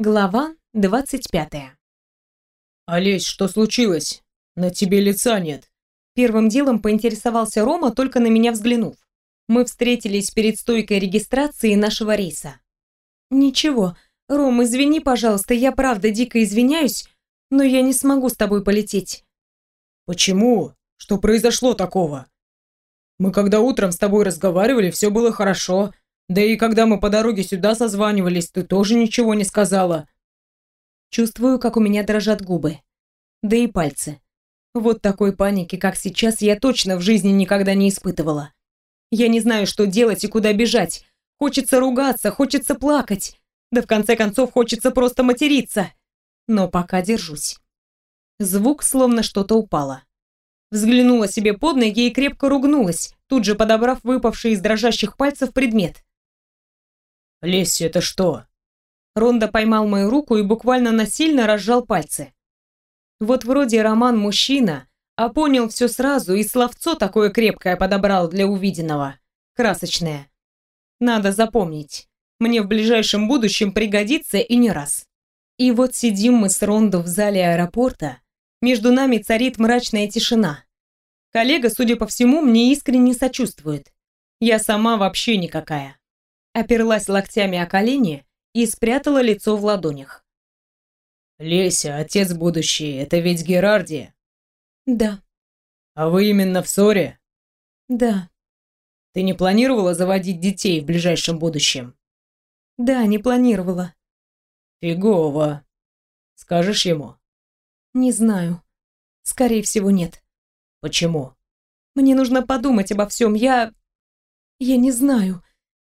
Глава двадцать пятая. «Олесь, что случилось? На тебе лица нет». Первым делом поинтересовался Рома, только на меня взглянув. Мы встретились перед стойкой регистрации нашего рейса. «Ничего. Ром, извини, пожалуйста, я правда дико извиняюсь, но я не смогу с тобой полететь». «Почему? Что произошло такого? Мы когда утром с тобой разговаривали, все было хорошо. Да и когда мы по дороге сюда созванивались, ты тоже ничего не сказала. Чувствую, как у меня дрожат губы. Да и пальцы. Вот такой паники, как сейчас, я точно в жизни никогда не испытывала. Я не знаю, что делать и куда бежать. Хочется ругаться, хочется плакать. Да в конце концов хочется просто материться. Но пока держусь. Звук, словно что-то упало. Взглянула себе под ноги и крепко ругнулась, тут же подобрав выпавший из дрожащих пальцев предмет. «Лесси, это что?» Ронда поймал мою руку и буквально насильно разжал пальцы. Вот вроде Роман мужчина, а понял все сразу и словцо такое крепкое подобрал для увиденного. Красочное. Надо запомнить. Мне в ближайшем будущем пригодится и не раз. И вот сидим мы с Рондо в зале аэропорта. Между нами царит мрачная тишина. Коллега, судя по всему, мне искренне сочувствует. Я сама вообще никакая оперлась локтями о колени и спрятала лицо в ладонях. «Леся, отец будущий, это ведь Герарди?» «Да». «А вы именно в ссоре?» «Да». «Ты не планировала заводить детей в ближайшем будущем?» «Да, не планировала». «Фигово. Скажешь ему?» «Не знаю. Скорее всего, нет». «Почему?» «Мне нужно подумать обо всем. Я... я не знаю.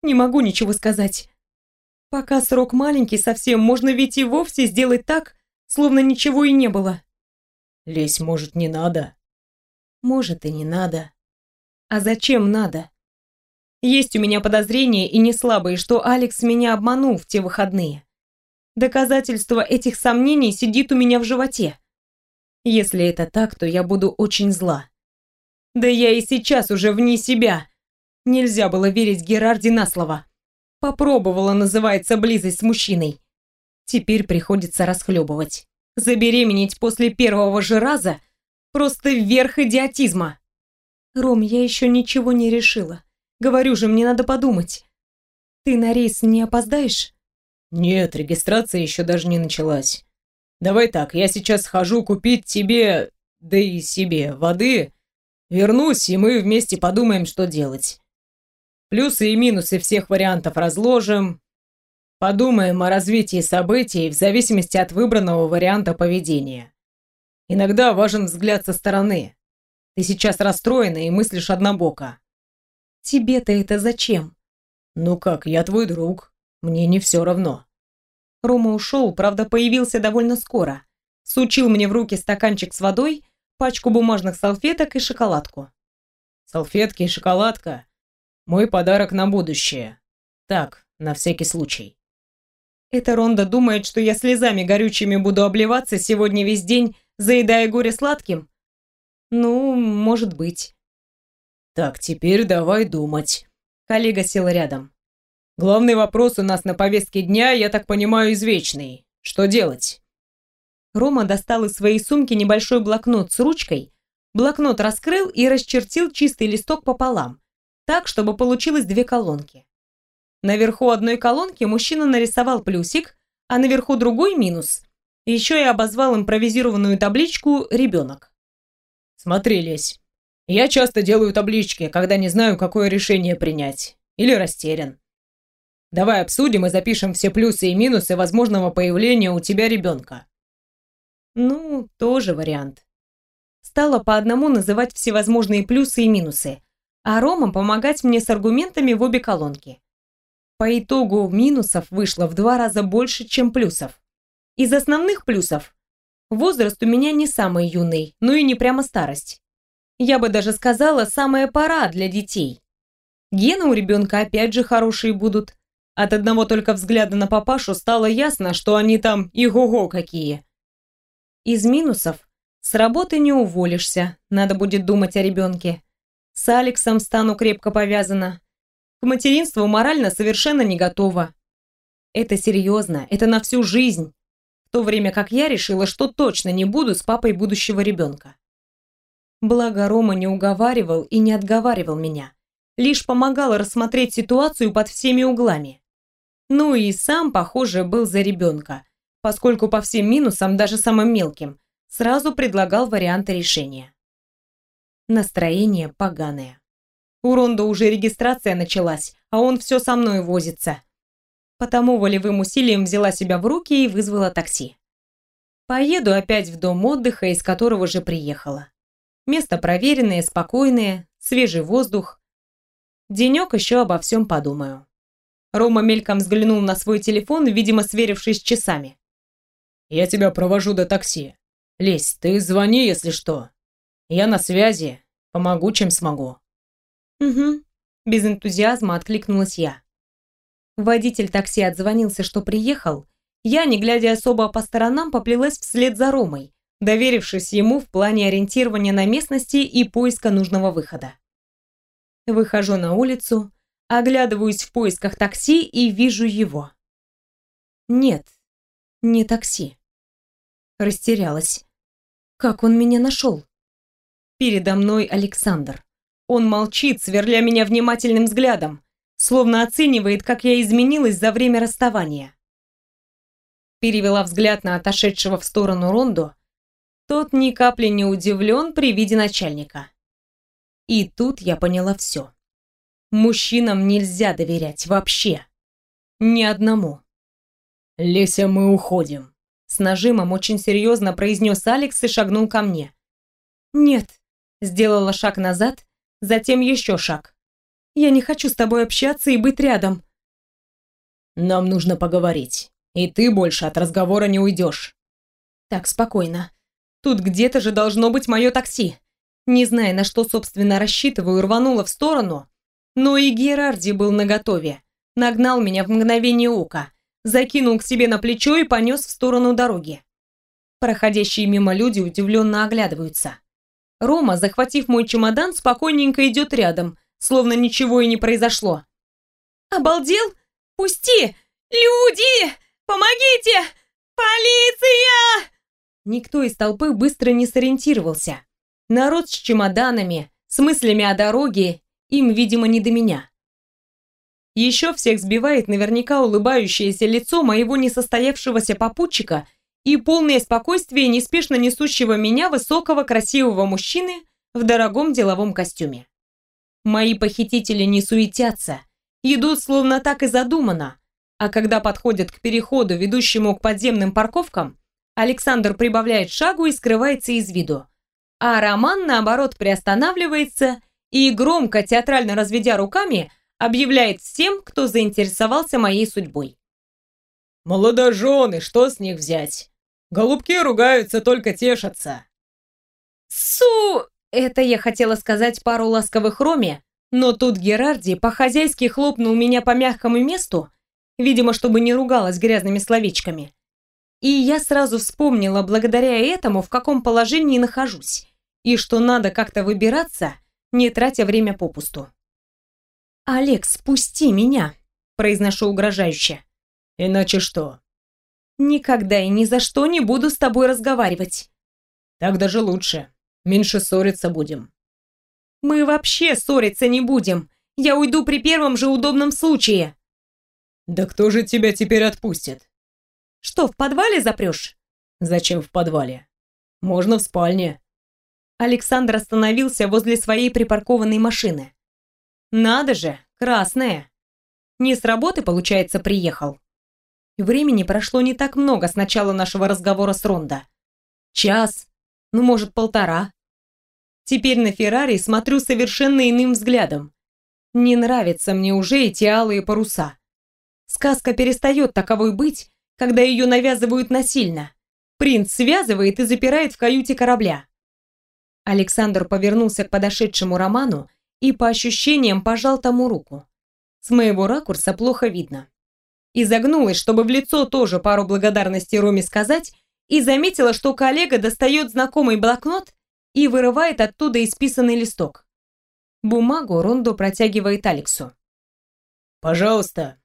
Не могу ничего сказать. Пока срок маленький совсем, можно ведь и вовсе сделать так, словно ничего и не было. Лезь, может, не надо? Может, и не надо. А зачем надо? Есть у меня подозрения и не слабые, что Алекс меня обманул в те выходные. Доказательство этих сомнений сидит у меня в животе. Если это так, то я буду очень зла. Да я и сейчас уже вне себя. Нельзя было верить Герарди на слово. Попробовала, называется, близость с мужчиной. Теперь приходится расхлебывать. Забеременеть после первого же раза – просто верх идиотизма. Ром, я еще ничего не решила. Говорю же, мне надо подумать. Ты на рейс не опоздаешь? Нет, регистрация еще даже не началась. Давай так, я сейчас схожу купить тебе, да и себе, воды. Вернусь, и мы вместе подумаем, что делать. Плюсы и минусы всех вариантов разложим. Подумаем о развитии событий в зависимости от выбранного варианта поведения. Иногда важен взгляд со стороны. Ты сейчас расстроена и мыслишь однобоко. Тебе-то это зачем? Ну как, я твой друг. Мне не все равно. Рома ушел, правда, появился довольно скоро. Сучил мне в руки стаканчик с водой, пачку бумажных салфеток и шоколадку. Салфетки и шоколадка мой подарок на будущее. Так, на всякий случай. Эта Ронда думает, что я слезами горючими буду обливаться сегодня весь день, заедая горе сладким? Ну, может быть. Так, теперь давай думать. Коллега сел рядом. Главный вопрос у нас на повестке дня, я так понимаю, извечный. Что делать? Рома достал из своей сумки небольшой блокнот с ручкой. Блокнот раскрыл и расчертил чистый листок пополам так, чтобы получилось две колонки. Наверху одной колонки мужчина нарисовал плюсик, а наверху другой минус. Еще и обозвал импровизированную табличку «Ребенок». «Смотри, Лесь, я часто делаю таблички, когда не знаю, какое решение принять. Или растерян. Давай обсудим и запишем все плюсы и минусы возможного появления у тебя ребенка». Ну, тоже вариант. Стала по одному называть всевозможные плюсы и минусы, а Рома помогать мне с аргументами в обе колонки. По итогу минусов вышло в два раза больше, чем плюсов. Из основных плюсов возраст у меня не самый юный, ну и не прямо старость. Я бы даже сказала, самая пора для детей. Гены у ребенка опять же хорошие будут. От одного только взгляда на папашу стало ясно, что они там и го-го какие. Из минусов с работы не уволишься, надо будет думать о ребенке. С Алексом стану крепко повязана. К материнству морально совершенно не готова. Это серьезно, это на всю жизнь. В то время как я решила, что точно не буду с папой будущего ребенка. Благо Рома не уговаривал и не отговаривал меня. Лишь помогал рассмотреть ситуацию под всеми углами. Ну и сам, похоже, был за ребенка, поскольку по всем минусам, даже самым мелким, сразу предлагал варианты решения. Настроение поганое. У Ронда уже регистрация началась, а он все со мной возится. Потому волевым усилием взяла себя в руки и вызвала такси. Поеду опять в дом отдыха, из которого же приехала. Место проверенное, спокойное, свежий воздух. Денек еще обо всем подумаю. Рома мельком взглянул на свой телефон, видимо, сверившись с часами. «Я тебя провожу до такси. Лезь, ты звони, если что. Я на связи, помогу, чем смогу». «Угу», — без энтузиазма откликнулась я. Водитель такси отзвонился, что приехал. Я, не глядя особо по сторонам, поплелась вслед за Ромой, доверившись ему в плане ориентирования на местности и поиска нужного выхода. Выхожу на улицу, оглядываюсь в поисках такси и вижу его. Нет, не такси. Растерялась. Как он меня нашел? Передо мной Александр. Он молчит, сверля меня внимательным взглядом, словно оценивает, как я изменилась за время расставания. Перевела взгляд на отошедшего в сторону Ронду, тот ни капли не удивлен при виде начальника. И тут я поняла все. Мужчинам нельзя доверять вообще. Ни одному. «Леся, мы уходим», — с нажимом очень серьезно произнес Алекс и шагнул ко мне. «Нет», — сделала шаг назад, затем еще шаг. «Я не хочу с тобой общаться и быть рядом». «Нам нужно поговорить, и ты больше от разговора не уйдешь». «Так, спокойно. Тут где-то же должно быть мое такси. Не зная, на что, собственно, рассчитываю, рванула в сторону. Но и Герарди был наготове. Нагнал меня в мгновение ока, закинул к себе на плечо и понес в сторону дороги. Проходящие мимо люди удивленно оглядываются. Рома, захватив мой чемодан, спокойненько идет рядом, словно ничего и не произошло. «Обалдел? Пусти! Люди! Помогите! Полиция!» Никто из толпы быстро не сориентировался. Народ с чемоданами, с мыслями о дороге, им, видимо, не до меня. Еще всех сбивает наверняка улыбающееся лицо моего несостоявшегося попутчика и полное спокойствие неспешно несущего меня высокого красивого мужчины в дорогом деловом костюме. Мои похитители не суетятся, идут словно так и задумано, а когда подходят к переходу, ведущему к подземным парковкам, Александр прибавляет шагу и скрывается из виду. А Роман, наоборот, приостанавливается и, громко, театрально разведя руками, объявляет всем, кто заинтересовался моей судьбой. «Молодожены, что с них взять? Голубки ругаются, только тешатся». «Су!» Это я хотела сказать пару ласковых Роме, но тут Герарди по-хозяйски хлопнул меня по мягкому месту, видимо, чтобы не ругалась грязными словечками. И я сразу вспомнила благодаря этому, в каком положении нахожусь, и что надо как-то выбираться, не тратя время попусту. «Алекс, спусти меня!» – произношу угрожающе. «Иначе что?» «Никогда и ни за что не буду с тобой разговаривать». «Так даже лучше. Меньше ссориться будем». «Мы вообще ссориться не будем. Я уйду при первом же удобном случае». «Да кто же тебя теперь отпустит?» Что, в подвале запрешь? Зачем в подвале? Можно в спальне. Александр остановился возле своей припаркованной машины. Надо же, красная. Не с работы, получается, приехал. Времени прошло не так много с начала нашего разговора с Ронда. Час, ну, может, полтора. Теперь на Феррари смотрю совершенно иным взглядом. Не нравятся мне уже эти алые паруса. Сказка перестает таковой быть, когда ее навязывают насильно. Принц связывает и запирает в каюте корабля. Александр повернулся к подошедшему Роману и по ощущениям пожал тому руку. С моего ракурса плохо видно. Изогнулась, чтобы в лицо тоже пару благодарностей Роме сказать, и заметила, что коллега достает знакомый блокнот и вырывает оттуда исписанный листок. Бумагу Рондо протягивает Алексу. «Пожалуйста.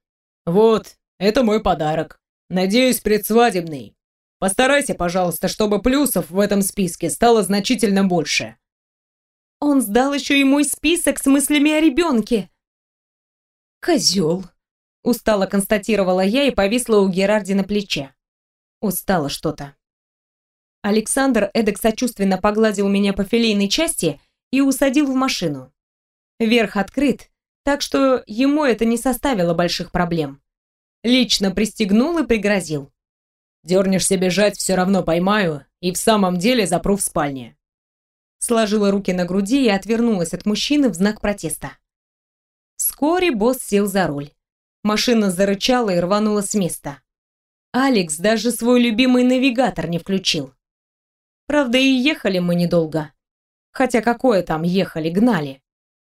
Вот, Это мой подарок. Надеюсь, предсвадебный. Постарайся, пожалуйста, чтобы плюсов в этом списке стало значительно больше. Он сдал еще и мой список с мыслями о ребенке. Козел. Устало констатировала я и повисла у Герарди на плече. Устала что-то. Александр эдак сочувственно погладил меня по филейной части и усадил в машину. Верх открыт, так что ему это не составило больших проблем. Лично пристегнул и пригрозил. «Дернешься бежать, все равно поймаю, и в самом деле запру в спальне». Сложила руки на груди и отвернулась от мужчины в знак протеста. Вскоре босс сел за руль. Машина зарычала и рванула с места. Алекс даже свой любимый навигатор не включил. Правда, и ехали мы недолго. Хотя какое там ехали, гнали.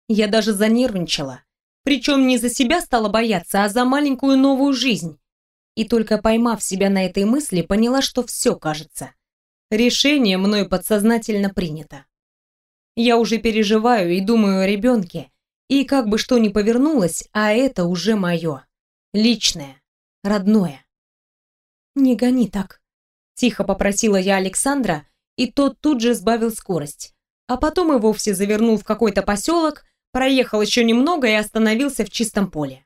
Я даже занервничала. Причем не за себя стала бояться, а за маленькую новую жизнь. И только поймав себя на этой мысли, поняла, что все кажется. Решение мной подсознательно принято. Я уже переживаю и думаю о ребенке, и как бы что ни повернулось, а это уже мое. Личное, родное. «Не гони так», — тихо попросила я Александра, и тот тут же сбавил скорость. А потом и вовсе завернул в какой-то поселок, проехал еще немного и остановился в чистом поле.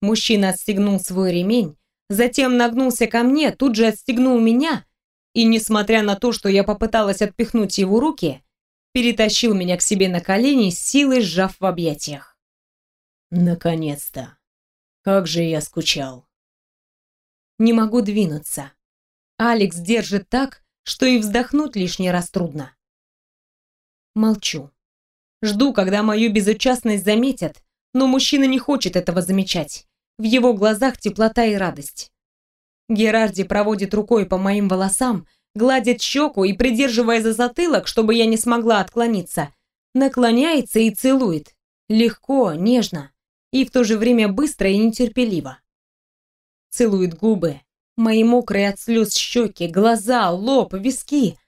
Мужчина отстегнул свой ремень, затем нагнулся ко мне, тут же отстегнул меня, и, несмотря на то, что я попыталась отпихнуть его руки, перетащил меня к себе на колени, силой сжав в объятиях. «Наконец-то! Как же я скучал!» Не могу двинуться. Алекс держит так, что и вздохнуть лишний раз трудно. Молчу. Жду, когда мою безучастность заметят, но мужчина не хочет этого замечать. В его глазах теплота и радость. Герарди проводит рукой по моим волосам, гладит щеку и, придерживая за затылок, чтобы я не смогла отклониться, наклоняется и целует. Легко, нежно и в то же время быстро и нетерпеливо. Целует губы, Мои мокрые от слез щеки, глаза, лоб, виски.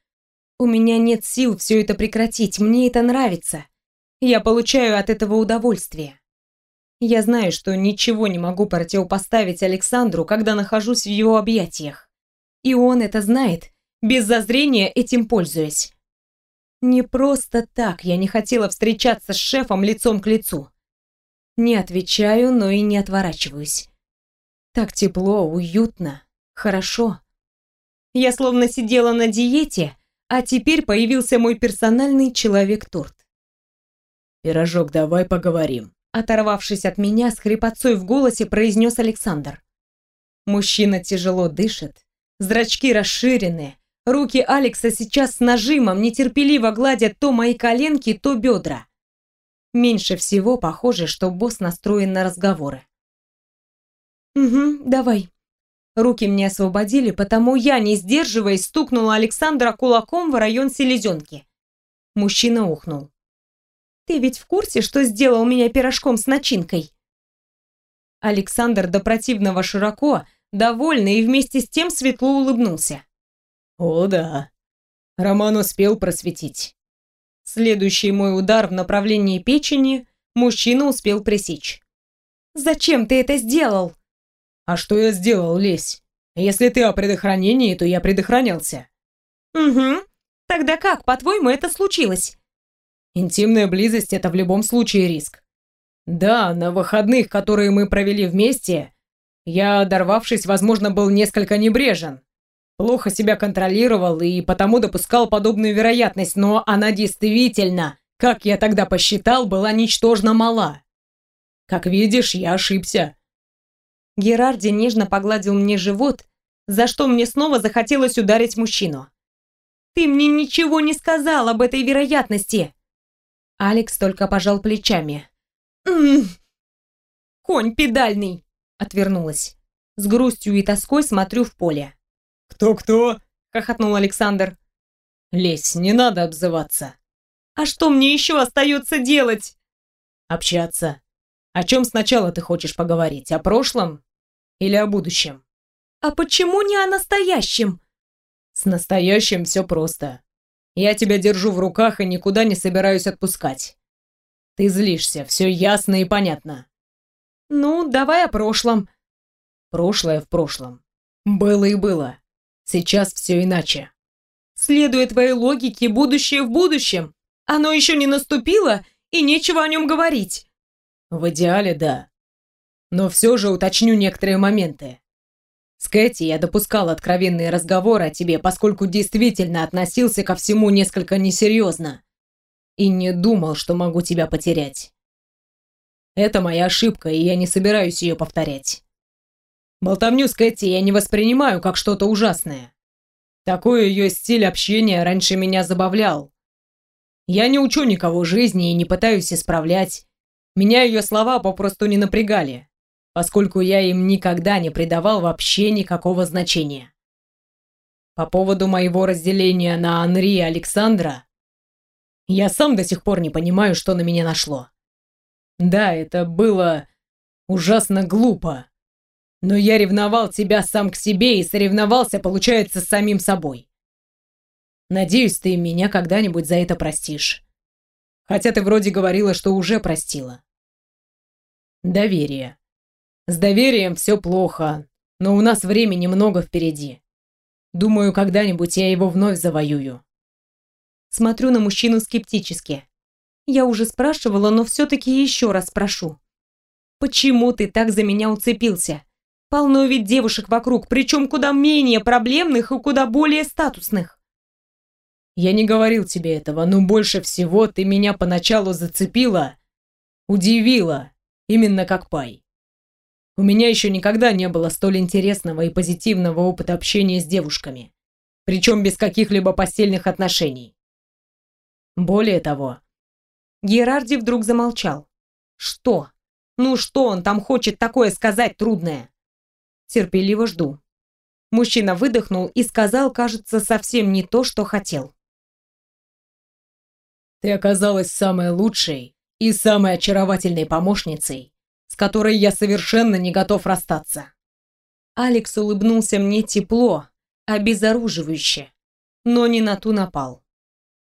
У меня нет сил все это прекратить, мне это нравится. Я получаю от этого удовольствие. Я знаю, что ничего не могу противопоставить Александру, когда нахожусь в его объятиях. И он это знает, без зазрения этим пользуясь. Не просто так я не хотела встречаться с шефом лицом к лицу. Не отвечаю, но и не отворачиваюсь. Так тепло, уютно, Хорошо. Я словно сидела на диете, а теперь появился мой персональный человек-торт. «Пирожок, давай поговорим», оторвавшись от меня, с хрипотцой в голосе произнес Александр. Мужчина тяжело дышит, зрачки расширены, руки Алекса сейчас с нажимом нетерпеливо гладят то мои коленки, то бедра. Меньше всего похоже, что босс настроен на разговоры. «Угу, давай», Руки мне освободили, потому я, не сдерживаясь, стукнула Александра кулаком в район селезенки. Мужчина ухнул. «Ты ведь в курсе, что сделал меня пирожком с начинкой?» Александр до противного широко, довольный и вместе с тем светло улыбнулся. «О, да. Роман успел просветить». Следующий мой удар в направлении печени мужчина успел пресечь. «Зачем ты это сделал?» «А что я сделал, Лесь? Если ты о предохранении, то я предохранялся». «Угу. Тогда как, по-твоему, это случилось?» «Интимная близость — это в любом случае риск. Да, на выходных, которые мы провели вместе, я, дорвавшись, возможно, был несколько небрежен. Плохо себя контролировал и потому допускал подобную вероятность, но она действительно, как я тогда посчитал, была ничтожно мала. Как видишь, я ошибся. Герарди нежно погладил мне живот, за что мне снова захотелось ударить мужчину. «Ты мне ничего не сказал об этой вероятности!» Алекс только пожал плечами. «М «Конь педальный!» Отвернулась. С грустью и тоской смотрю в поле. «Кто-кто?» — хохотнул Александр. «Лесь, не надо обзываться». «А что мне еще остается делать?» «Общаться. О чем сначала ты хочешь поговорить? О прошлом или о будущем? А почему не о настоящем? С настоящим все просто. Я тебя держу в руках и никуда не собираюсь отпускать. Ты злишься, все ясно и понятно. Ну, давай о прошлом. Прошлое в прошлом. Было и было. Сейчас все иначе. Следуя твоей логике, будущее в будущем. Оно еще не наступило, и нечего о нем говорить. В идеале, да. Но все же уточню некоторые моменты. С Кэти я допускал откровенные разговоры о тебе, поскольку действительно относился ко всему несколько несерьезно и не думал, что могу тебя потерять. Это моя ошибка, и я не собираюсь ее повторять. Болтовню с Кэти я не воспринимаю как что-то ужасное. Такой ее стиль общения раньше меня забавлял. Я не учу никого жизни и не пытаюсь исправлять. Меня ее слова попросту не напрягали, поскольку я им никогда не придавал вообще никакого значения. По поводу моего разделения на Анри и Александра, я сам до сих пор не понимаю, что на меня нашло. Да, это было ужасно глупо. Но я ревновал тебя сам к себе и соревновался, получается, с самим собой. Надеюсь, ты меня когда-нибудь за это простишь. Хотя ты вроде говорила, что уже простила. Доверие. С доверием все плохо, но у нас времени много впереди. Думаю, когда-нибудь я его вновь завоюю. Смотрю на мужчину скептически. Я уже спрашивала, но все-таки еще раз спрошу. Почему ты так за меня уцепился? Полно ведь девушек вокруг, причем куда менее проблемных и куда более статусных. Я не говорил тебе этого, но больше всего ты меня поначалу зацепила, удивила, именно как Пай. У меня еще никогда не было столь интересного и позитивного опыта общения с девушками, причем без каких-либо постельных отношений. Более того... Герарди вдруг замолчал. Что? Ну что он там хочет такое сказать трудное? Терпеливо жду. Мужчина выдохнул и сказал, кажется, совсем не то, что хотел. Ты оказалась самой лучшей и самой очаровательной помощницей, с которой я совершенно не готов расстаться. Алекс улыбнулся мне тепло, обезоруживающе, но не на ту напал.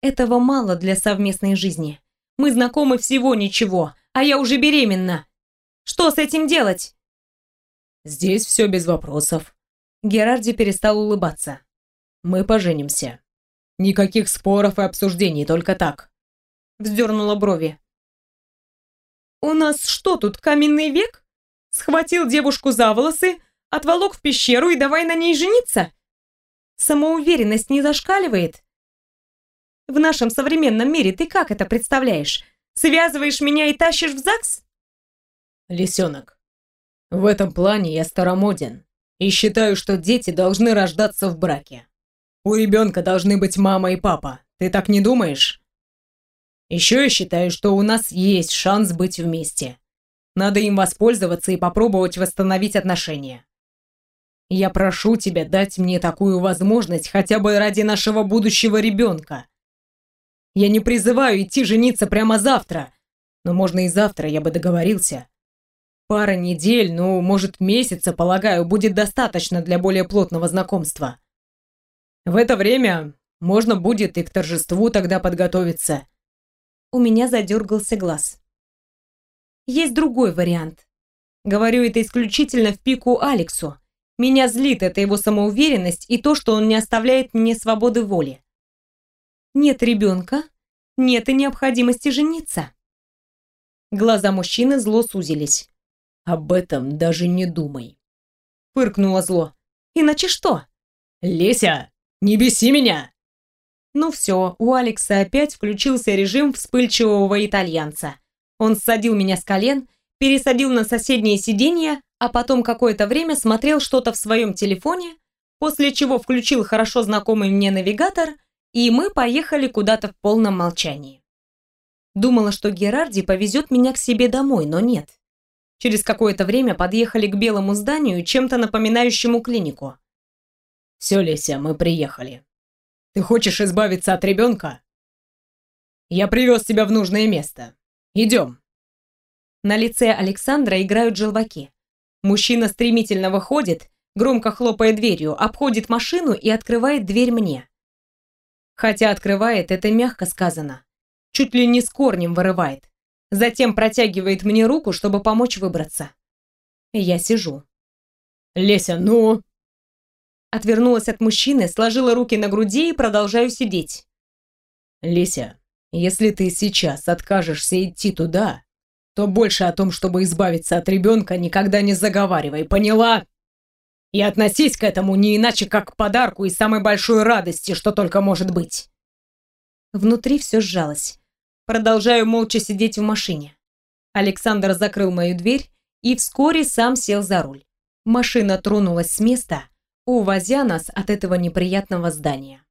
Этого мало для совместной жизни. Мы знакомы всего ничего, а я уже беременна. Что с этим делать? Здесь все без вопросов. Герарди перестал улыбаться. Мы поженимся. Никаких споров и обсуждений, только так. Вздернула брови. У нас что тут, каменный век? Схватил девушку за волосы, отволок в пещеру и давай на ней жениться? Самоуверенность не зашкаливает? В нашем современном мире ты как это представляешь? Связываешь меня и тащишь в ЗАГС? Лисенок, в этом плане я старомоден и считаю, что дети должны рождаться в браке. У ребенка должны быть мама и папа. Ты так не думаешь? Еще я считаю, что у нас есть шанс быть вместе. Надо им воспользоваться и попробовать восстановить отношения. Я прошу тебя дать мне такую возможность хотя бы ради нашего будущего ребенка. Я не призываю идти жениться прямо завтра. Но можно и завтра, я бы договорился. Пара недель, ну, может, месяца, полагаю, будет достаточно для более плотного знакомства. В это время можно будет и к торжеству тогда подготовиться. У меня задергался глаз. Есть другой вариант. Говорю это исключительно в пику Алексу. Меня злит эта его самоуверенность и то, что он не оставляет мне свободы воли. Нет ребенка, нет и необходимости жениться. Глаза мужчины зло сузились. «Об этом даже не думай», — фыркнуло зло. «Иначе что?» «Леся, не беси меня!» Ну все, у Алекса опять включился режим вспыльчивого итальянца. Он ссадил меня с колен, пересадил на соседнее сиденье, а потом какое-то время смотрел что-то в своем телефоне, после чего включил хорошо знакомый мне навигатор и мы поехали куда-то в полном молчании. Думала, что Герарди повезет меня к себе домой, но нет. Через какое-то время подъехали к белому зданию, чем-то напоминающему клинику. «Все, Леся, мы приехали. Ты хочешь избавиться от ребенка? Я привез тебя в нужное место. Идем». На лице Александра играют желваки. Мужчина стремительно выходит, громко хлопая дверью, обходит машину и открывает дверь мне. Хотя открывает это мягко сказано. Чуть ли не с корнем вырывает. Затем протягивает мне руку, чтобы помочь выбраться. Я сижу. Леся, ну? Отвернулась от мужчины, сложила руки на груди и продолжаю сидеть. Леся, если ты сейчас откажешься идти туда, то больше о том, чтобы избавиться от ребенка, никогда не заговаривай, поняла? И относись к этому не иначе, как к подарку и самой большой радости, что только может быть. Внутри все сжалось. Продолжаю молча сидеть в машине. Александр закрыл мою дверь и вскоре сам сел за руль. Машина тронулась с места, увозя нас от этого неприятного здания.